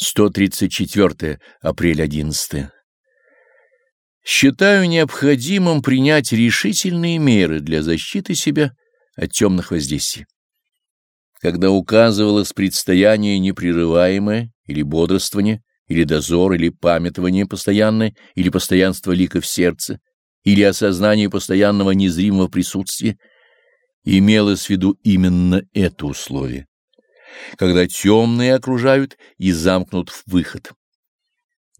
134 апрель 11. Считаю необходимым принять решительные меры для защиты себя от темных воздействий. Когда указывалось предстояние непрерываемое или бодрствование, или дозор, или памятование постоянное, или постоянство лика в сердце, или осознание постоянного незримого присутствия, имелось в виду именно это условие когда темные окружают и замкнут в выход.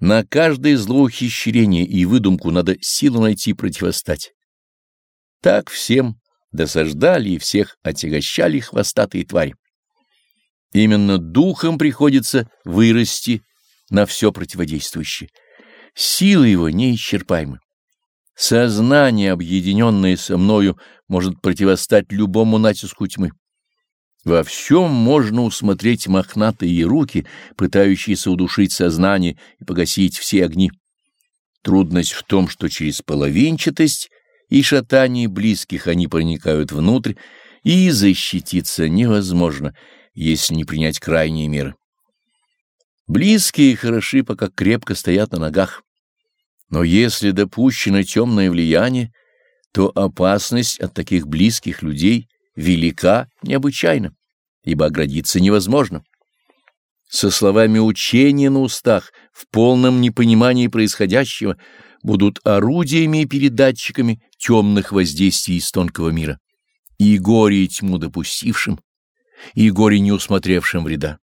На каждое злоухищрение и выдумку надо силу найти противостать. Так всем досаждали и всех отягощали хвостатые твари. Именно духом приходится вырасти на все противодействующее. Силы его неисчерпаемы. Сознание, объединенное со мною, может противостать любому натиску тьмы. Во всем можно усмотреть мохнатые руки, пытающиеся удушить сознание и погасить все огни. Трудность в том, что через половинчатость и шатание близких они проникают внутрь, и защититься невозможно, если не принять крайние меры. Близкие хороши, пока крепко стоят на ногах. Но если допущено темное влияние, то опасность от таких близких людей велика необычайно ибо оградиться невозможно. Со словами учения на устах, в полном непонимании происходящего, будут орудиями и передатчиками темных воздействий из тонкого мира, и горе и тьму допустившим, и горе не усмотревшим вреда.